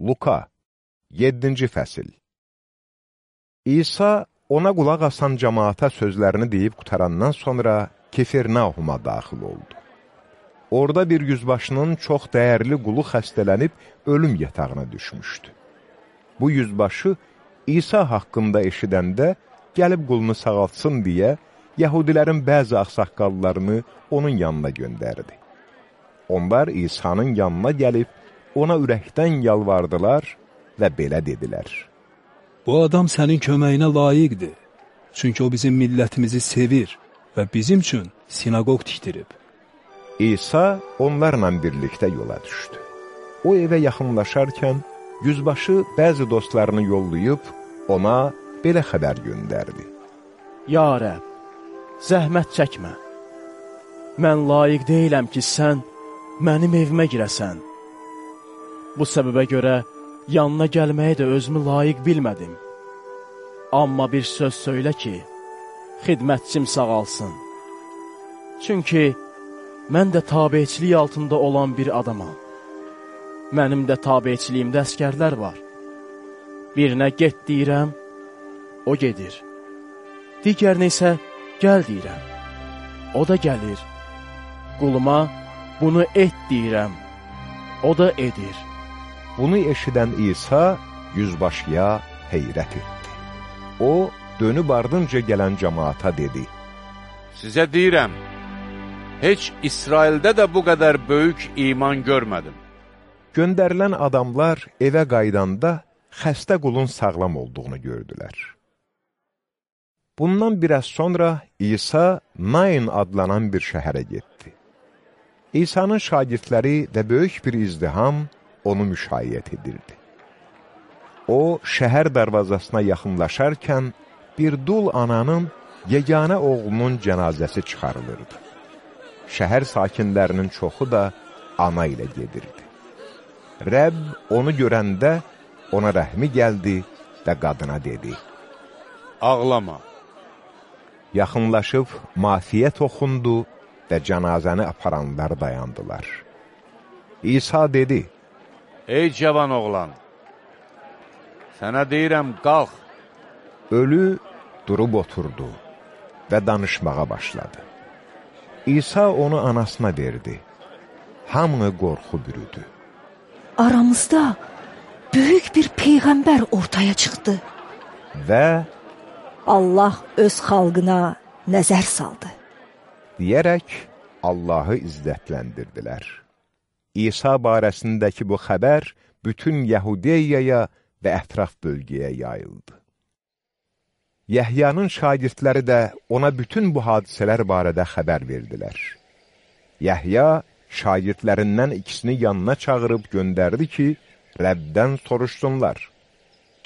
Luka 7-ci fəsil İsa ona qulaq asan cəmaata sözlərini deyib qutarandan sonra Kefirnahuma daxil oldu. Orada bir yüzbaşının çox dəyərli qulu xəstələnib ölüm yatağına düşmüşdü. Bu yüzbaşı İsa haqqında eşidəndə gəlib qulunu sağaltsın deyə Yahudilərin bəzi axsaqqallarını onun yanına göndərdi. Onlar İsa'nın yanına gəlib ona ürəkdən yalvardılar və belə dedilər. Bu adam sənin köməyinə layiqdir. Çünki o bizim millətimizi sevir və bizim üçün sinagog tikdirib. İsa onlarla birlikdə yola düşdü. O evə yaxınlaşarkən, yüzbaşı bəzi dostlarını yollayıb, ona belə xəbər göndərdi. Ya Rəb, zəhmət çəkmə. Mən layiq deyiləm ki, sən mənim evimə girəsən. Bu səbəbə görə yanına gəlməyə də özümü layiq bilmədim. Amma bir söz söylə ki, xidmətçim sağalsın. Çünki mən də tabeçilik altında olan bir adamam. Mənim də tabeçiliyimdə əskərlər var. Birinə get deyirəm, o gedir. Digərinə isə gəl deyirəm, o da gəlir. Quluma bunu et deyirəm, o da edir. Bunu eşidən İsa yüzbaşıya heyrət etdi. O, dönüb ardınca gələn cəmaata dedi. Sizə deyirəm, heç İsraildə də bu qədər böyük iman görmədim. Göndərilən adamlar evə qaydanda xəstə qulun sağlam olduğunu gördülər. Bundan biraz sonra İsa Nain adlanan bir şəhərə getdi. İsa'nın şagirdləri və böyük bir izdiham onu müşayiət edirdi. O, şəhər darvazasına yaxınlaşarkən, bir dul ananın yeganə oğlunun cənazəsi çıxarılırdı. Şəhər sakinlərinin çoxu da ana ilə gedirdi. Rəbb onu görəndə ona rəhmi gəldi və qadına dedi, Ağlama. Yaxınlaşıb mafiyyət oxundu və cənazəni aparanlar dayandılar. İsa dedi, Ey cavan oğlan, sənə deyirəm, qalx. Ölü durub oturdu və danışmağa başladı. İsa onu anasına verdi. Hamını qorxu bürüdü. Aramızda böyük bir peyğəmbər ortaya çıxdı. Və Allah öz xalqına nəzər saldı. deyərək Allahı izzətləndirdilər. İsa barəsindəki bu xəbər bütün Yəhudiyaya və ətraf bölgəyə yayıldı. Yəhyanın şagirdləri də ona bütün bu hadisələr barədə xəbər verdilər. Yəhya şagirdlərindən ikisini yanına çağırıb göndərdi ki, Rəbdən soruşsunlar.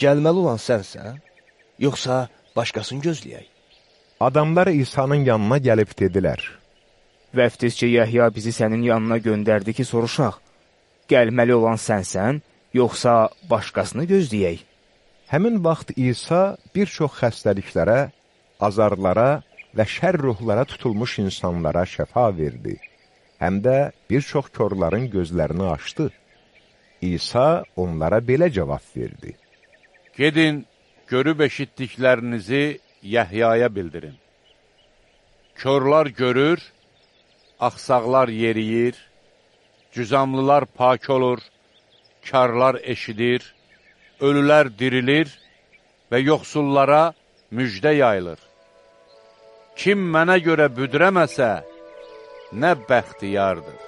Gəlməli olan sənsən, yoxsa başqasını gözləyək? Adamlar İsa'nın yanına gəlib dedilər, Vəftizcə Yəhya bizi sənin yanına göndərdi ki, soruşaq, gəlməli olan sənsən, yoxsa başqasını gözləyək? Həmin vaxt İsa bir çox xəstəliklərə, azarlara və şər ruhlara tutulmuş insanlara şəfa verdi. Həm də bir çox körların gözlərini açdı. İsa onlara belə cavab verdi. Gedin, görüb eşitdiklərinizi Yəhyaya bildirin. Körlar görür, axsaqlar yeriyir, cüzamlılar pak olur, karlar eşidir, ölülər dirilir və yoxsullara müjdə yayılır. Kim mənə görə büdrəməsə, nə bəxtiyardır.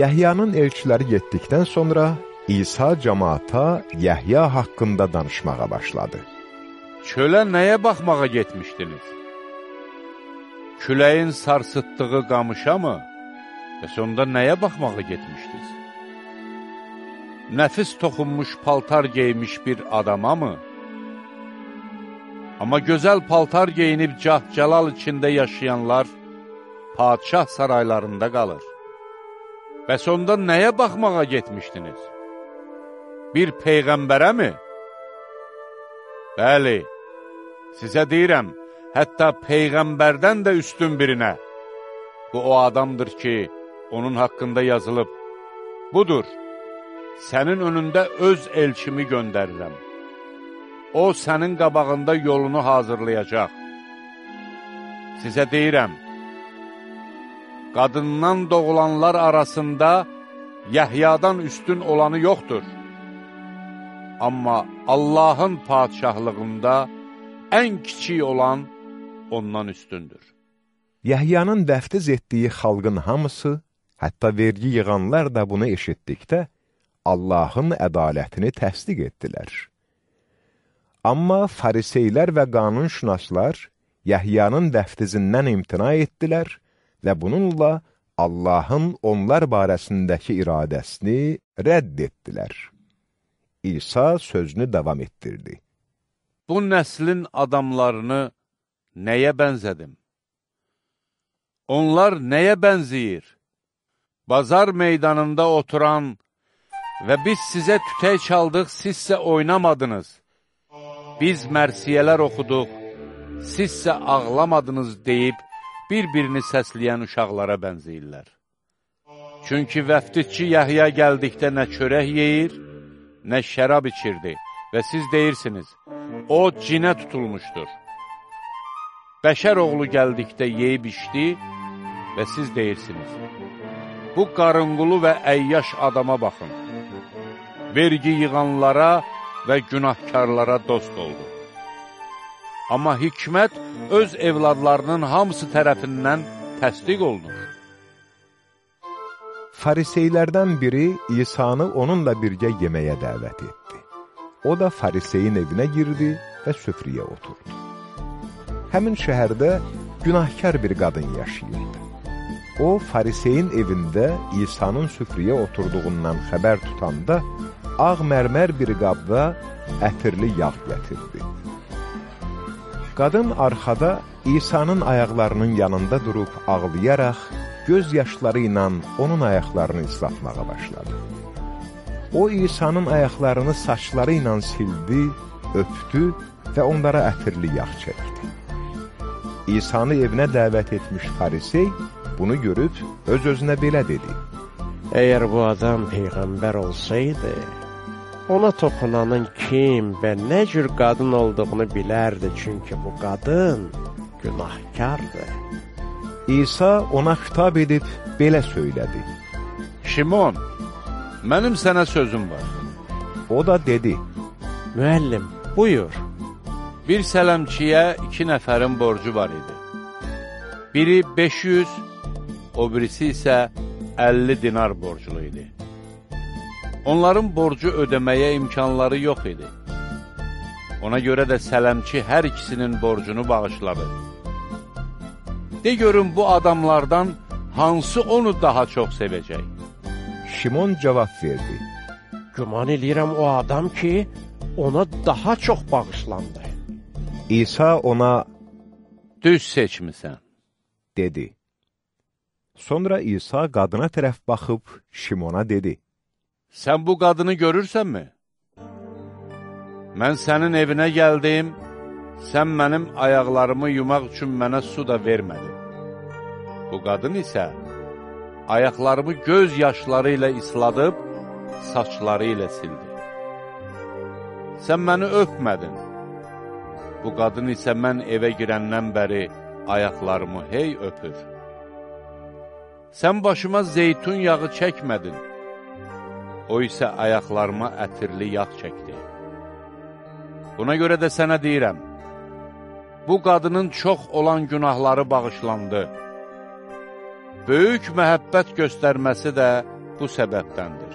Yəhyanın elçiləri getdikdən sonra İsa cəmaata Yəhya haqqında danışmağa başladı. Çölə nəyə baxmağa getmişdiniz? Küləyin sarsıtdığı qamışa mı? Bəs onda nəyə baxmağa getmişdiniz? Nəfis toxunmuş paltar geymiş bir adama mı? Amma gözəl paltar geyinib cah-cəlal içində yaşayanlar padşah saraylarında qalır. Bəs onda nəyə baxmağa getmişdiniz? Bir peyğəmbərə mi? Bəli, sizə deyirəm, hətta peyğəmbərdən də üstün birinə. Bu o adamdır ki, onun haqqında yazılıb. Budur, sənin önündə öz elçimi göndərirəm. O, sənin qabağında yolunu hazırlayacaq. Sizə deyirəm, qadından doğulanlar arasında Yəhyadan üstün olanı yoxdur. Amma Allahın padişahlığında ən kiçik olan ondan üstündür. Yəhyanın vəftiz etdiyi xalqın hamısı, hətta vergi yığanlar da bunu eşitdikdə, Allahın ədalətini təsdiq etdilər. Amma fariseylər və qanunşünaslar Yəhyanın vəftizindən imtina etdilər və bununla Allahın onlar barəsindəki iradəsini rədd etdilər. İsa sözünü davam etdirdi. Bu nəslin adamlarını nəyə bənzədim? Onlar nəyə bənziyir? Bazar meydanında oturan və biz sizə tütək çaldıq, sizsə oynamadınız. Biz mərsiyələr oxuduq, sizsə ağlamadınız deyib, bir-birini səsləyən uşaqlara bənzəyirlər. Çünki vəftidçi Yəhya gəldikdə nə çörək yeyir, nə şərab içirdi və siz deyirsiniz, o cinə tutulmuşdur. Bəşər oğlu gəldikdə yeyib içdi və siz deyirsiniz, bu qarınqulu və əyyaş adama baxın, vergi yığanlara və günahkarlara dost oldu. Amma hikmət öz evladlarının hamısı tərəfindən təsdiq olunur. Fariseylərdən biri İsanı onunla birgə yeməyə dəvət etdi. O da fariseyin evinə girdi və süfriyə oturdu. Həmin şəhərdə günahkar bir qadın yaşayırdı. O, fariseyin evində İsa'nın süfriyə oturduğundan xəbər tutanda, ağ mərmər bir qabda ətirli yağ gətirdi. Qadın arxada İsa'nın ayaqlarının yanında durub ağlayaraq, göz yaşları ilə onun ayaqlarını islatmağa başladı. O, İsa'nın ayaqlarını saçları ilə sildi, öpdü və onlara ətirli yağ çəkdi. İsa'nı evinə dəvət etmiş farisey, bunu görüb öz-özünə belə dedi. Əgər bu adam peyğəmbər olsaydı, ona toxunanın kim və nə cür qadın olduğunu bilərdi, çünki bu qadın günahkardır. İsa ona xitab edib belə söylədi. Şimon, mənim sənə sözüm var. O da dedi, Müəllim, buyur. Bir sələmçiyə iki nəfərin borcu var idi. Biri 500, o birisi isə 50 dinar borclu idi. Onların borcu ödəməyə imkanları yox idi. Ona görə də sələmçi hər ikisinin borcunu bağışladı. De görün bu adamlardan hansı onu daha çox sevəcək? Şimon cavab verdi. Güman eləyirəm o adam ki, ona daha çox bağışlandı. İsa ona Düz seçmisən. dedi. Sonra İsa qadına tərəf baxıb Şimona dedi. Sən bu qadını görürsənmi? Mən sənin evinə gəldim, sən mənim ayaqlarımı yumaq üçün mənə su da vermədin. Bu qadın isə ayaqlarımı göz yaşları ilə isladıb, saçları ilə sildi. Sən məni öpmədin. Bu qadın isə mən evə girəndən bəri ayaqlarımı hey öpür. Sən başıma zeytun yağı çəkmədin. O isə ayaqlarıma ətirli yağ çəkdi. Buna görə də sənə deyirəm, bu qadının çox olan günahları bağışlandı. Böyük məhəbbət göstərməsi də bu səbəbdəndir.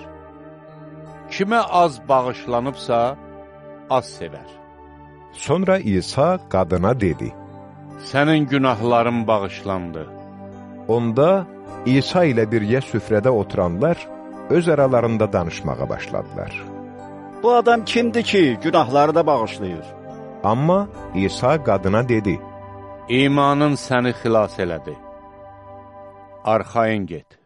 Kimə az bağışlanıbsa, az sevər. Sonra İsa qadına dedi. Sənin günahların bağışlandı. Onda İsa ilə birgə süfrədə oturanlar öz aralarında danışmağa başladılar. Bu adam kimdir ki, günahları da bağışlayır? Amma İsa qadına dedi, İmanın səni xilas elədi. Arxayın get.